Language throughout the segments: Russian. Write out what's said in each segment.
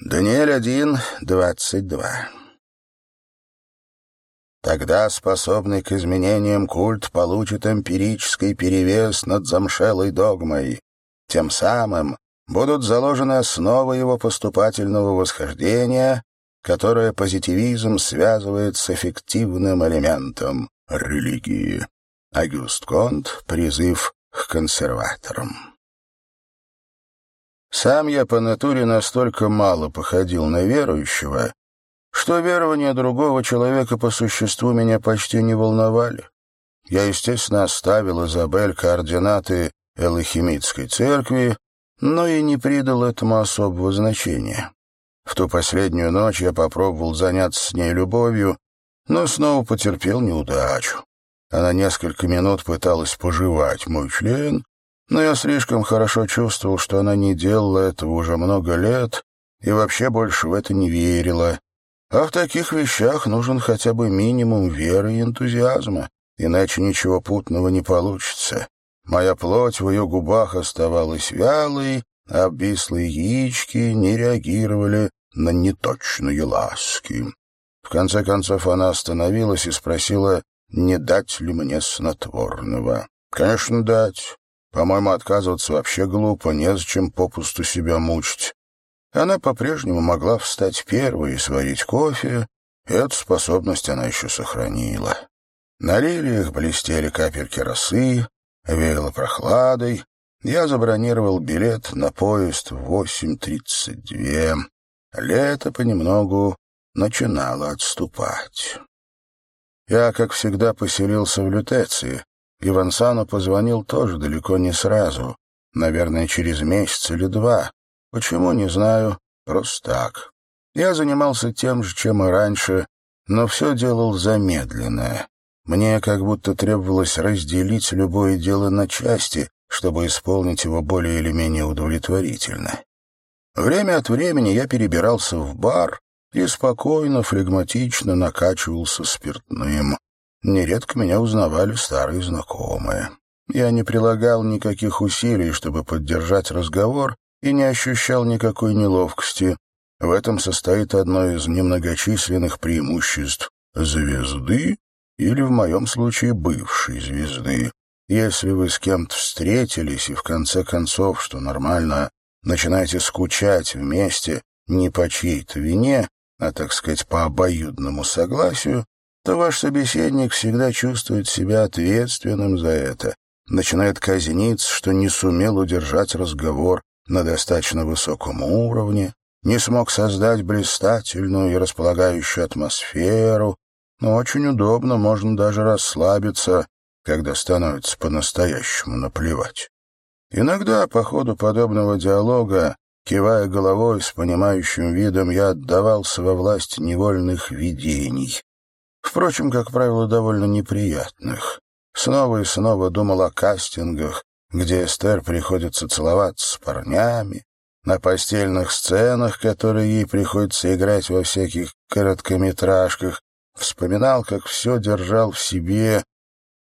Даниэль 1, 22. Тогда способный к изменениям культ получит эмпирический перевес над замшелой догмой. Тем самым будут заложены основы его поступательного восхождения, которое позитивизм связывает с эффективным элементом религии. Агюст Конт. Призыв к консерваторам. Сам я по натуре настолько мало походил на верующего, что верования другого человека по существу меня почти не волновали. Я, естественно, оставил Изабель координаты Элохимитской церкви, но и не придал этому особого значения. В ту последнюю ночь я попробовал заняться с ней любовью, но снова потерпел неудачу. Она несколько минут пыталась пожевать мой член, но я слишком хорошо чувствовал, что она не делала этого уже много лет и вообще больше в это не верила. А в таких вещах нужен хотя бы минимум веры и энтузиазма, иначе ничего путного не получится. Моя плоть в ее губах оставалась вялой, а обвислые яички не реагировали на неточные ласки. В конце концов она остановилась и спросила, не дать ли мне снотворного. «Конечно, дать. По-моему, отказываться вообще глупо, незачем попусту себя мучить. Она по-прежнему могла встать первой и сварить кофе, эту способность она еще сохранила. На лилиях блестели капельки росы, веяло прохладой. Я забронировал билет на поезд в 8.32. Лето понемногу начинало отступать. Я, как всегда, поселился в Лютеции, и Вансану позвонил тоже далеко не сразу, наверное, через месяц или два. Почему, не знаю, просто так. Я занимался тем же, чем и раньше, но все делал замедленно. Мне как будто требовалось разделить любое дело на части, чтобы исполнить его более или менее удовлетворительно. Время от времени я перебирался в бар и спокойно, флегматично накачивался спиртным. Нередко меня узнавали старые знакомые. Я не прилагал никаких усилий, чтобы поддержать разговор, и не ощущал никакой неловкости. В этом состоит одно из немногочисленных преимуществ звезды или, в моем случае, бывшей звезды. Если вы с кем-то встретились и, в конце концов, что нормально, начинаете скучать вместе не по чьей-то вине, а, так сказать, по обоюдному согласию, то ваш собеседник всегда чувствует себя ответственным за это, начинает казниться, что не сумел удержать разговор на достаточно высоком уровне, не смог создать блистательную и располагающую атмосферу, но очень удобно, можно даже расслабиться, когда становится по-настоящему наплевать. Иногда по ходу подобного диалога, кивая головой с понимающим видом, я отдавался во власть невольных видений. Впрочем, как правило, довольно неприятных. Снова и снова думал о кастингах, где Эстер приходится целоваться с парнями, на постельных сценах, которые ей приходится играть во всяких короткометражках, вспоминал, как все держал в себе,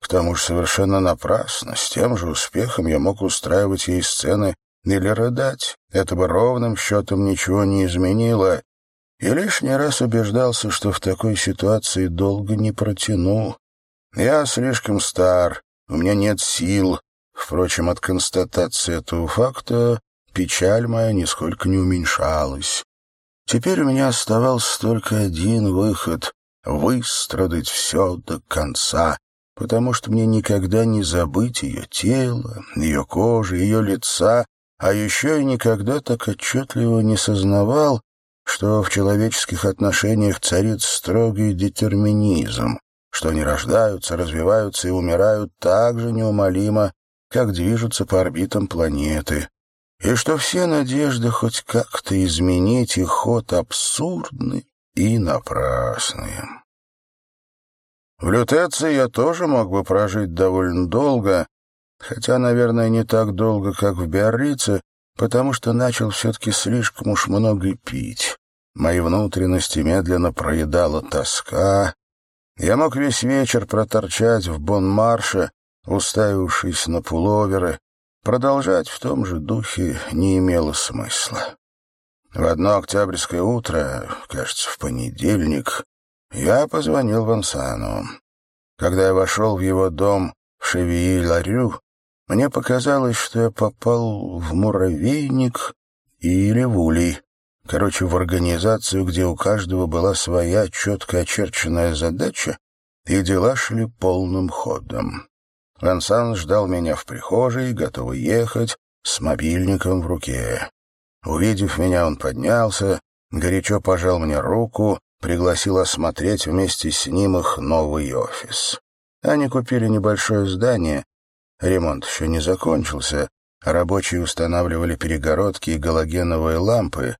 к тому же совершенно напрасно, с тем же успехом я мог устраивать ей сцены или рыдать. Это бы ровным счетом ничего не изменило, и лишний раз убеждался, что в такой ситуации долго не протяну. Я слишком стар, у меня нет сил. Впрочем, от констатации этого факта печаль моя нисколько не уменьшалась. Теперь у меня оставался только один выход — выстрадать все до конца, потому что мне никогда не забыть ее тело, ее кожи, ее лица, а еще и никогда так отчетливо не сознавал, что в человеческих отношениях царит строгий детерминизм, что они рождаются, развиваются и умирают так же неумолимо, как движутся по орбитам планеты, и что все надежды хоть как-то изменить их ход абсурдны и напрасны. В Лютеции я тоже мог бы прожить довольно долго, хотя, наверное, не так долго, как в Биаррице, потому что начал все-таки слишком уж много пить. Мои внутренности медленно проедала тоска. Я мог весь вечер проторчать в Бонмарше, уставившись на пуловеры. Продолжать в том же духе не имело смысла. В одно октябрьское утро, кажется, в понедельник, я позвонил Вансану. Когда я вошел в его дом в Шевии-Ларю, мне показалось, что я попал в муравейник или в улей. Короче, в организацию, где у каждого была своя четко очерченная задача, и дела шли полным ходом. Вансан ждал меня в прихожей, готовый ехать, с мобильником в руке. Увидев меня, он поднялся, горячо пожал мне руку, пригласил осмотреть вместе с ним их новый офис. Они купили небольшое здание, ремонт еще не закончился, рабочие устанавливали перегородки и галогеновые лампы,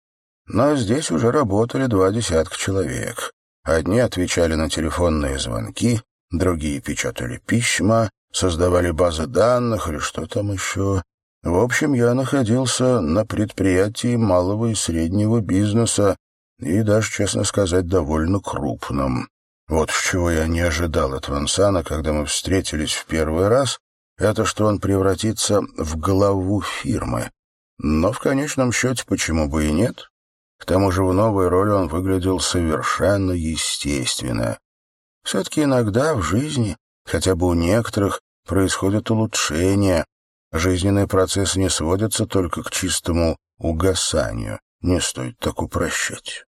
но здесь уже работали два десятка человек. Одни отвечали на телефонные звонки, другие печатали письма, создавали базы данных или что там еще. В общем, я находился на предприятии малого и среднего бизнеса, и даже, честно сказать, довольно крупном. Вот чего я не ожидал от Вансана, когда мы встретились в первый раз, это что он превратится в главу фирмы. Но в конечном счете почему бы и нет? К тому же в новой роли он выглядел совершенно естественно. Все-таки иногда в жизни, хотя бы у некоторых, происходят улучшения. Жизненный процесс не сводится только к чистому угасанию. Не стоит так упрощать.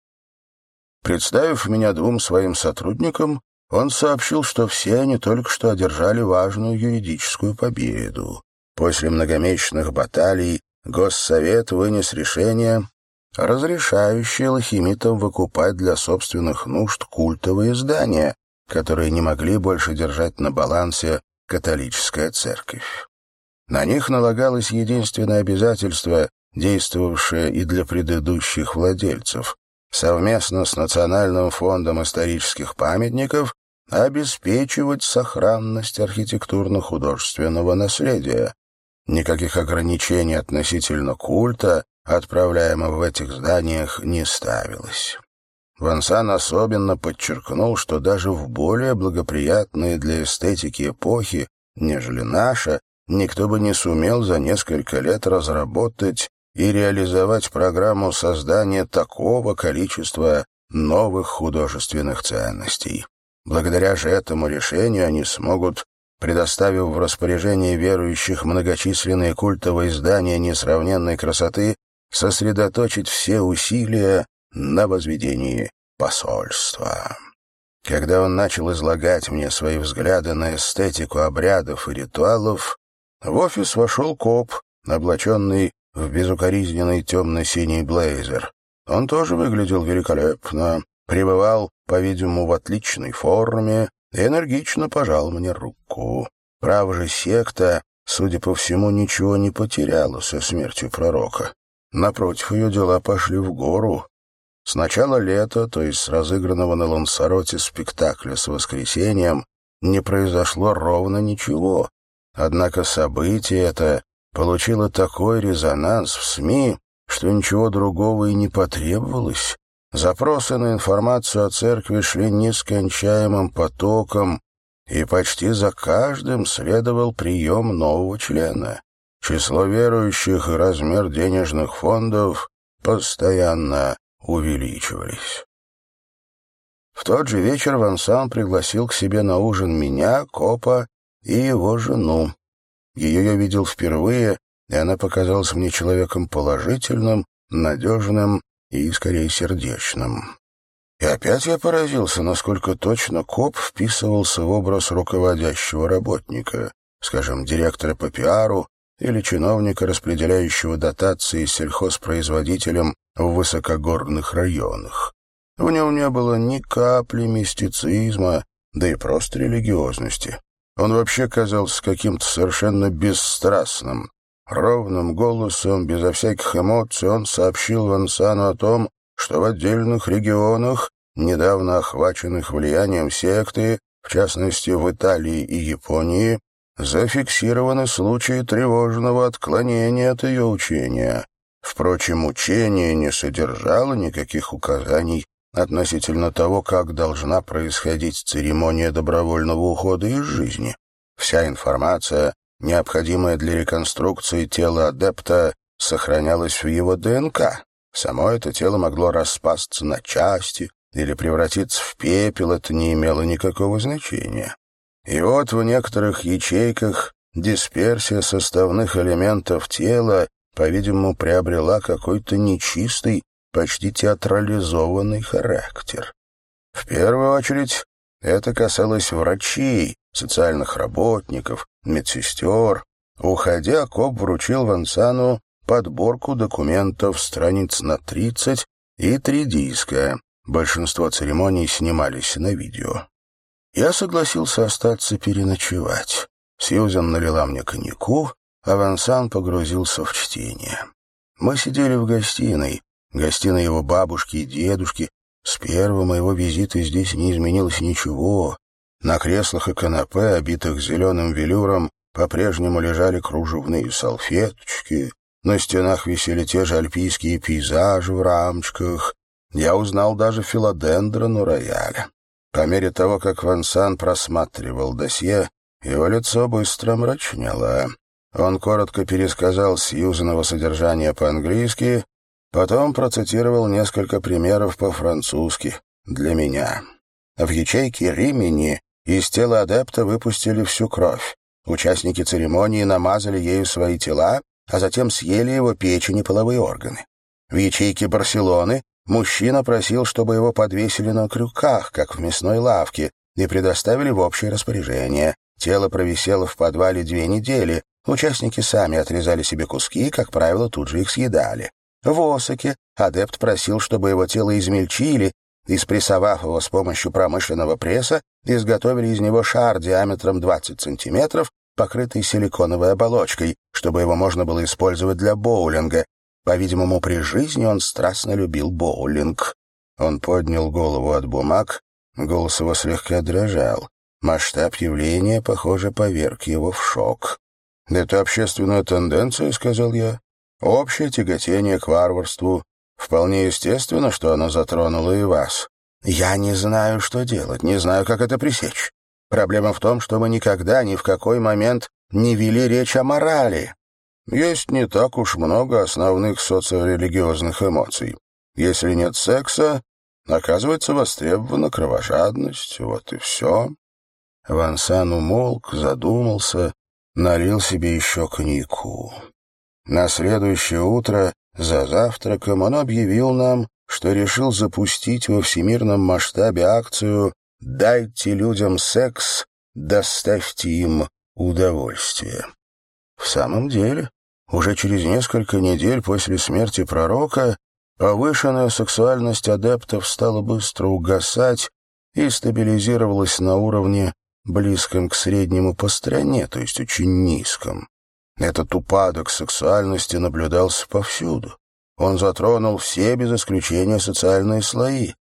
Представив меня двум своим сотрудникам, он сообщил, что все они только что одержали важную юридическую победу. После многомесячных баталий Госсовет вынес решение, разрешающее лохимитам выкупать для собственных нужд культовые здания, которые не могли больше держать на балансе католическая церковь. На них налагалось единственное обязательство, действовавшее и для предыдущих владельцев совместно с Национальным фондом исторических памятников обеспечивать сохранность архитектурно-художественного наследия. Никаких ограничений относительно культа, отправляемого в этих зданиях, не ставилось. Вансан особенно подчеркнул, что даже в более благоприятные для эстетики эпохи, нежели наша, никто бы не сумел за несколько лет разработать и реализовать программу создания такого количества новых художественных ценностей. Благодаря же этому решению они смогут, предоставив в распоряжение верующих многочисленные культовые здания несравненной красоты, сосредоточить все усилия на возведении посольства. Когда он начал излагать мне свои взгляды на эстетику обрядов и ритуалов, в офис вошел коп, облаченный в безукоризненный темно-синий блейзер. Он тоже выглядел великолепно, пребывал, по-видимому, в отличной форме и энергично пожал мне руку. Право же секта, судя по всему, ничего не потеряла со смертью пророка. Напротив, ее дела пошли в гору. С начала лета, то есть с разыгранного на Лансароте спектакля с воскресением, не произошло ровно ничего. Однако событие это получило такой резонанс в СМИ, что ничего другого и не потребовалось. Запросы на информацию о церкви шли нескончаемым потоком, и почти за каждым следовал прием нового члена. Число верующих и размер денежных фондов постоянно увеличивались. В тот же вечер Вансан пригласил к себе на ужин меня, Копа и его жену. Ее я видел впервые, и она показалась мне человеком положительным, надежным и, скорее, сердечным. И опять я поразился, насколько точно коп вписывался в образ руководящего работника, скажем, директора по пиару или чиновника, распределяющего дотации сельхозпроизводителям в высокогорных районах. В нем не было ни капли мистицизма, да и просто религиозности. Он вообще казался каким-то совершенно бесстрастным. Ровным голосом, безо всяких эмоций, он сообщил Вансану о том, что в отдельных регионах, недавно охваченных влиянием секты, в частности в Италии и Японии, зафиксированы случаи тревожного отклонения от ее учения. Впрочем, учение не содержало никаких указаний относительно того, как должна происходить церемония добровольного ухода из жизни. Вся информация, необходимая для реконструкции тела адепта, сохранялась в его ДНК. Само это тело могло распасться на части или превратиться в пепел, это не имело никакого значения. И вот в некоторых ячейках дисперсия составных элементов тела, по-видимому, приобрела какой-то нечистый, почти театрализованный характер. В первую очередь это касалось врачей, социальных работников, медсестер. Уходя, Коп вручил Вансану подборку документов страниц на 30 и три диска. Большинство церемоний снимались на видео. Я согласился остаться переночевать. Сьюзен налила мне коньяку, а Вансан погрузился в чтение. Мы сидели в гостиной, гостиной его бабушки и дедушки. С первого моего визита здесь не изменилось ничего. На креслах и канапе, обитых зеленым велюром, по-прежнему лежали кружевные салфеточки, на стенах висели те же альпийские пейзажи в рамочках. Я узнал даже филодендрон у рояля. По мере того, как Вансан просматривал досье, его лицо быстро мрачнело. Он коротко пересказал Сьюзанова содержание по-английски, потом процитировал несколько примеров по-французски для меня. В ячейке Римени из тела адепта выпустили всю кровь. Участники церемонии намазали ею свои тела а затем съели его печень и половые органы. В ячейке Барселоны мужчина просил, чтобы его подвесили на крюках, как в мясной лавке, и предоставили в общее распоряжение. Тело провисело в подвале две недели. Участники сами отрезали себе куски и, как правило, тут же их съедали. В Осаке адепт просил, чтобы его тело измельчили и, спрессовав его с помощью промышленного пресса, изготовили из него шар диаметром 20 сантиметров покрытый силиконовой оболочкой, чтобы его можно было использовать для боулинга. По-видимому, при жизни он страстно любил боулинг. Он поднял голову от бумаг, голос его слегка дрожал. Масштаб явления, похоже, поверг его в шок. «Это общественная тенденция», — сказал я. «Общее тяготение к варварству. Вполне естественно, что оно затронуло и вас. Я не знаю, что делать, не знаю, как это пресечь. Проблема в том, что мы никогда ни в какой момент не вели речь о морали. Есть не так уж много основных социорелигиозных эмоций. Если нет секса, оказывается востребована кровожадность, вот и все. Вансан умолк, задумался, налил себе еще коньяку. На следующее утро, за завтраком, он объявил нам, что решил запустить во всемирном масштабе акцию Дайте людям секс, доставьте им удовольствие. В самом деле, уже через несколько недель после смерти пророка повышенная сексуальность адептов стала быстро угасать и стабилизировалась на уровне, близком к среднему по стране, то есть очень низком. Этот упадок сексуальности наблюдался повсюду. Он затронул все без исключения социальные слои.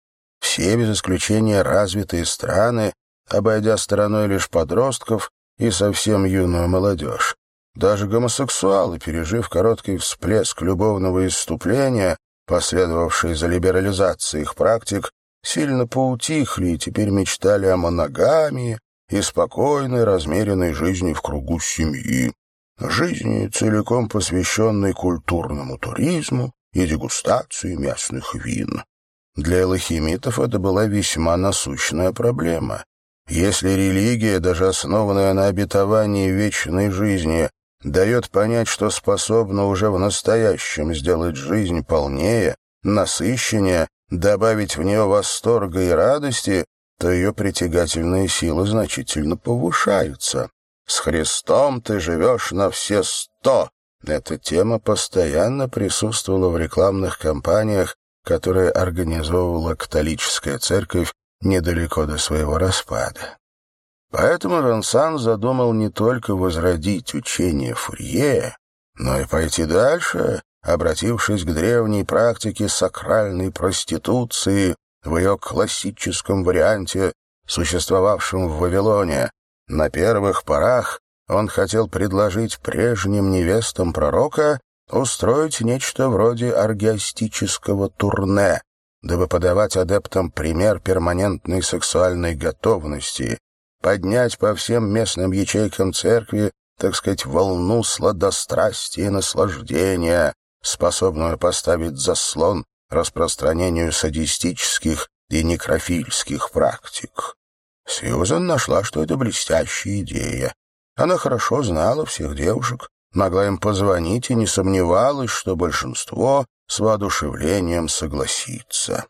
Все, без исключения развитые страны, обойдя стороной лишь подростков и совсем юную молодежь. Даже гомосексуалы, пережив короткий всплеск любовного исступления, последовавший за либерализацией их практик, сильно поутихли и теперь мечтали о моногамии и спокойной, размеренной жизни в кругу семьи. Жизни, целиком посвященной культурному туризму и дегустации местных вин. Для элохимитов это была весьма насущная проблема. Если религия, даже основанная на обетовании вечной жизни, дает понять, что способна уже в настоящем сделать жизнь полнее, насыщеннее, добавить в нее восторга и радости, то ее притягательные силы значительно повышаются. «С Христом ты живешь на все сто». Эта тема постоянно присутствовала в рекламных кампаниях которое организовывала католическая церковь недалеко до своего распада. Поэтому Ронсан задумал не только возродить учение Фурье, но и пойти дальше, обратившись к древней практике сакральной проституции в ее классическом варианте, существовавшем в Вавилоне. На первых порах он хотел предложить прежним невестам пророка устроить нечто вроде аргиастического турне, дабы подавать адептам пример перманентной сексуальной готовности, поднять по всем местным ячейкам церкви, так сказать, волну сладострастия и наслаждения, способную поставить заслон распространению садистических и некрофильских практик. Сьюзен нашла, что это блестящая идея. Она хорошо знала всех девушек, могла им позвонить и не сомневалась, что большинство с воодушевлением согласится.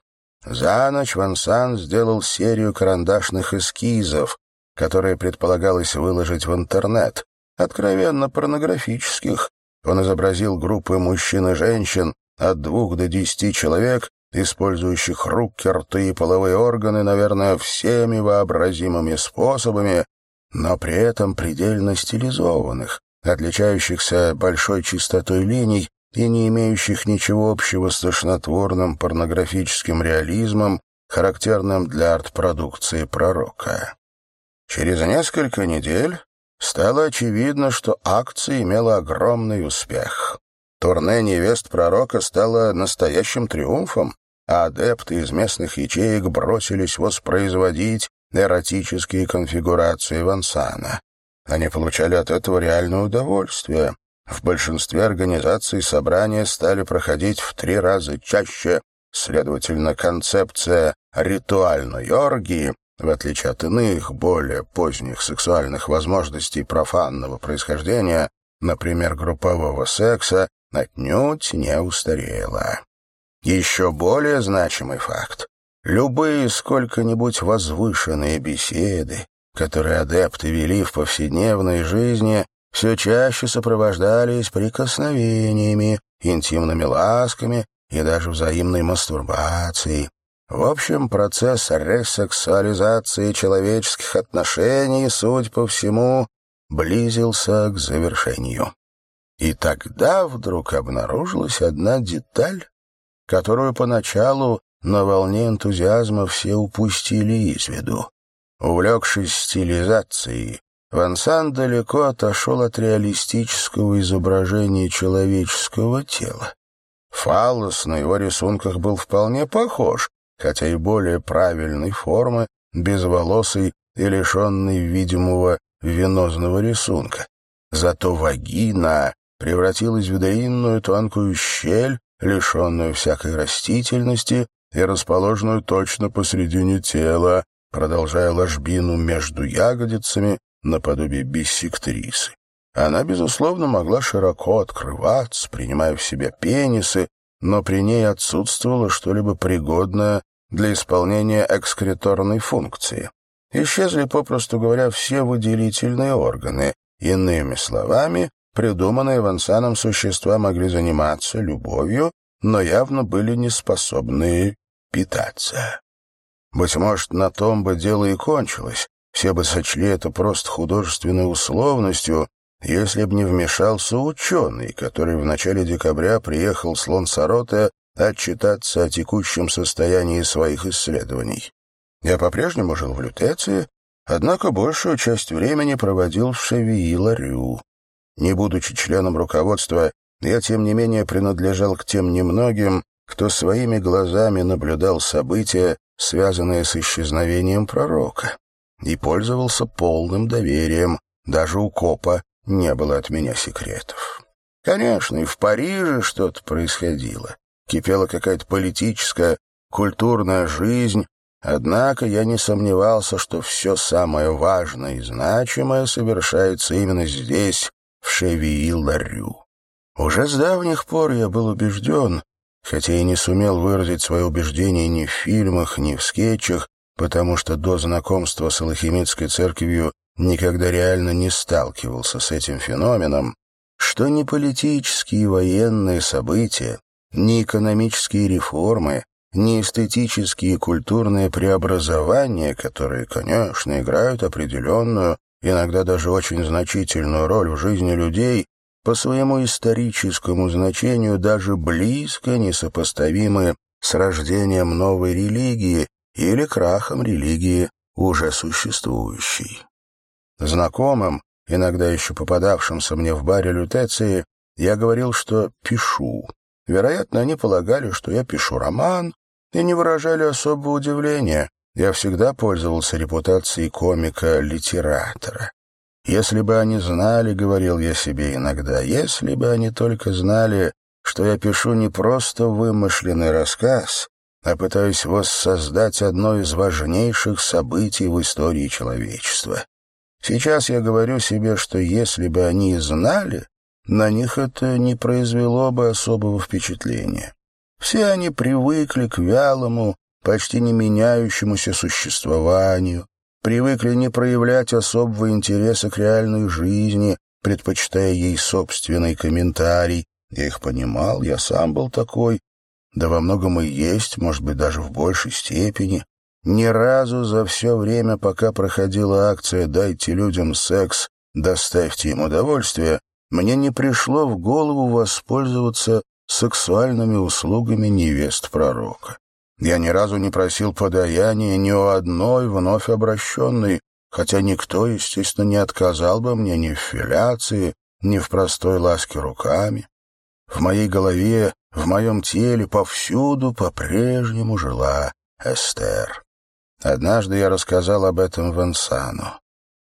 За ночь Ван Сан сделал серию карандашных эскизов, которые предполагалось выложить в интернет, откровенно порнографических. Он изобразил группы мужчин и женщин от двух до десяти человек, использующих руки, рты и половые органы, наверное, всеми вообразимыми способами, но при этом предельно стилизованных, отличающихся большой чистотой линий и не имеющих ничего общего с тошнотворным порнографическим реализмом, характерным для арт-продукции пророка. Через несколько недель стало очевидно, что акция имела огромный успех. Турне невест пророка стало настоящим триумфом, а адепты из местных ячеек бросились воспроизводить эротические конфигурации Вансана. Они получали от этого реальное удовольствие. В большинстве организаций собрания стали проходить в три раза чаще, следовательно, концепция ритуальной оргии, в отличие от иных, более поздних сексуальных возможностей профанного происхождения, например, группового секса, отнюдь не устарела. Еще более значимый факт. Любые сколько-нибудь возвышенные беседы, которые адепты вели в повседневной жизни, все чаще сопровождались прикосновениями, интимными ласками и даже взаимной мастурбацией. В общем, процесс ресексуализации человеческих отношений, суть по всему, близился к завершению. И тогда вдруг обнаружилась одна деталь, которую поначалу на волне энтузиазма все упустили из виду. Увлекшись стилизацией, Вансан далеко отошел от реалистического изображения человеческого тела. Фаллос на его рисунках был вполне похож, хотя и более правильной формы, безволосый и лишенный видимого венозного рисунка. Зато вагина превратилась в длинную тонкую щель, лишенную всякой растительности и расположенную точно посредине тела, продолжая ложбину между ягодицами наподобие биссектрисы. Она, безусловно, могла широко открываться, принимая в себя пенисы, но при ней отсутствовало что-либо пригодное для исполнения экскреторной функции. Исчезли, попросту говоря, все выделительные органы. Иными словами, Придуманные Вансаном существа могли заниматься любовью, но явно были не способны питаться. Быть может, на том бы дело и кончилось. Все бы сочли это просто художественной условностью, если бы не вмешался ученый, который в начале декабря приехал с Лансароте отчитаться о текущем состоянии своих исследований. Я по-прежнему жил в Лютеции, однако большую часть времени проводил в Шевии-Ларю. Не будучи членом руководства, я, тем не менее, принадлежал к тем немногим, кто своими глазами наблюдал события, связанные с исчезновением пророка, и пользовался полным доверием. Даже у копа не было от меня секретов. Конечно, и в Париже что-то происходило. Кипела какая-то политическая, культурная жизнь, однако я не сомневался, что все самое важное и значимое совершается именно здесь, в Шевии-Ларю. Уже с давних пор я был убежден, хотя и не сумел выразить свое убеждение ни в фильмах, ни в скетчах, потому что до знакомства с Алхимедской церковью никогда реально не сталкивался с этим феноменом, что ни политические и военные события, ни экономические реформы, ни эстетические и культурные преобразования, которые, конечно, играют определенную, иногда даже очень значительную роль в жизни людей, по своему историческому значению даже близко несопоставимы с рождением новой религии или крахом религии, уже существующей. Знакомым, иногда еще попадавшимся мне в баре лютеции, я говорил, что пишу. Вероятно, они полагали, что я пишу роман, и не выражали особого удивления, я всегда пользовался репутацией комика-литератора. Если бы они знали, — говорил я себе иногда, — если бы они только знали, что я пишу не просто вымышленный рассказ, а пытаюсь воссоздать одно из важнейших событий в истории человечества. Сейчас я говорю себе, что если бы они знали, на них это не произвело бы особого впечатления. Все они привыкли к вялому, почти не меняющемуся существованию, привыкли не проявлять особого интереса к реальной жизни, предпочитая ей собственный комментарий. Я их понимал, я сам был такой, да во многом и есть, может быть, даже в большей степени. Ни разу за все время, пока проходила акция «Дайте людям секс, доставьте им удовольствие», мне не пришло в голову воспользоваться сексуальными услугами невест пророка. Я ни разу не просил подаяния ни у одной вновь обращенной, хотя никто, естественно, не отказал бы мне ни в филяции, ни в простой ласке руками. В моей голове, в моем теле повсюду по-прежнему жила Эстер. Однажды я рассказал об этом Вансану.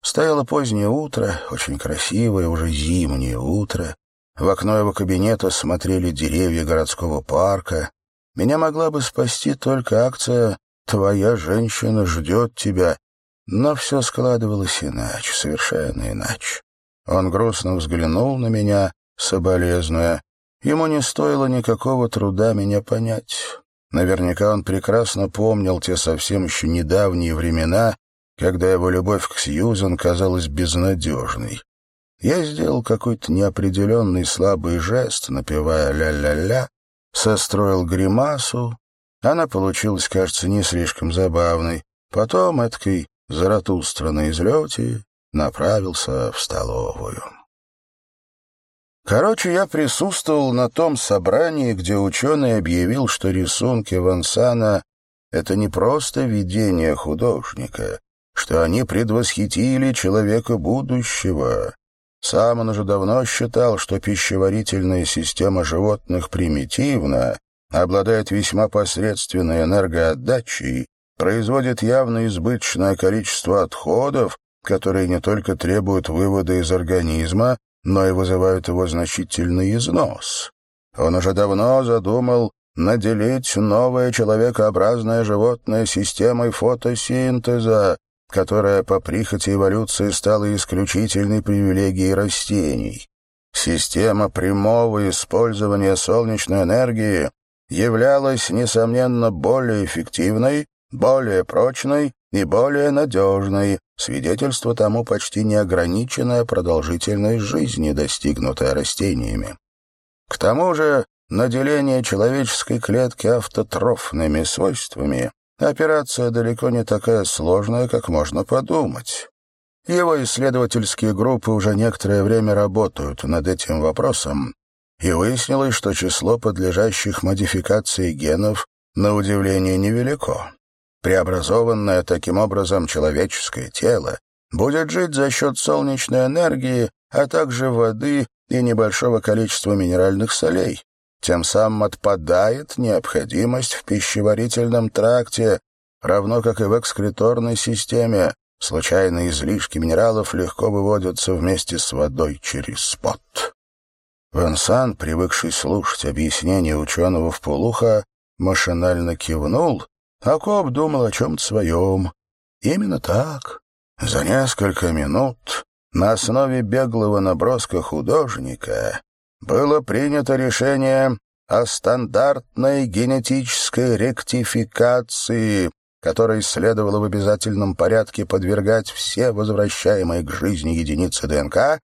Стояло позднее утро, очень красивое, уже зимнее утро. В окно его кабинета смотрели деревья городского парка. Меня могла бы спасти только акция «Твоя женщина ждет тебя», но все складывалось иначе, совершенно иначе. Он грустно взглянул на меня, соболезнуя. Ему не стоило никакого труда меня понять. Наверняка он прекрасно помнил те совсем еще недавние времена, когда его любовь к Сьюзен казалась безнадежной. Я сделал какой-то неопределенный слабый жест, напевая «ля-ля-ля», состроил гримасу. Она получилась, кажется, не слишком забавной. Потом эткой Заратустра на излете направился в столовую. Короче, я присутствовал на том собрании, где ученый объявил, что рисунки Вансана — это не просто видение художника, что они предвосхитили человека будущего. Сам он уже давно считал, что пищеварительная система животных примитивна, обладает весьма посредственной энергоотдачей, производит явно избыточное количество отходов, которые не только требуют вывода из организма, но и вызывают его значительный износ. Он уже давно задумал наделить новое человекообразное животное системой фотосинтеза, которая по прихоти эволюции стала исключительной привилегией растений. Система прямого использования солнечной энергии являлась, несомненно, более эффективной, более прочной и более надежной, свидетельство тому почти неограниченная продолжительность жизни, достигнутая растениями. К тому же наделение человеческой клетки автотрофными свойствами Операция далеко не такая сложная, как можно подумать. Его исследовательские группы уже некоторое время работают над этим вопросом, и выяснилось, что число подлежащих модификации генов на удивление невелико. Преобразованное таким образом человеческое тело будет жить за счет солнечной энергии, а также воды и небольшого количества минеральных солей. Тем самым отпадает необходимость в пищеварительном тракте, равно как и в экскреторной системе. Случайные излишки минералов легко выводятся вместе с водой через пот. Венсан, привыкший слушать объяснения ученого в полухо, машинально кивнул, а Коб думал о чем-то своем. Именно так. За несколько минут на основе беглого наброска художника было принято решение о стандартной генетической ректификации, которой следовало в обязательном порядке подвергать все возвращаемые к жизни единицы ДНК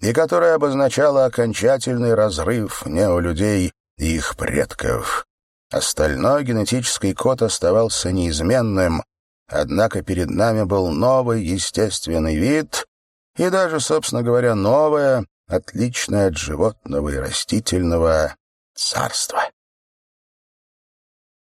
и которая обозначала окончательный разрыв неолюдей и их предков. Остальной генетический код оставался неизменным, однако перед нами был новый естественный вид и даже, собственно говоря, новое, отличное от животного и растительного царства.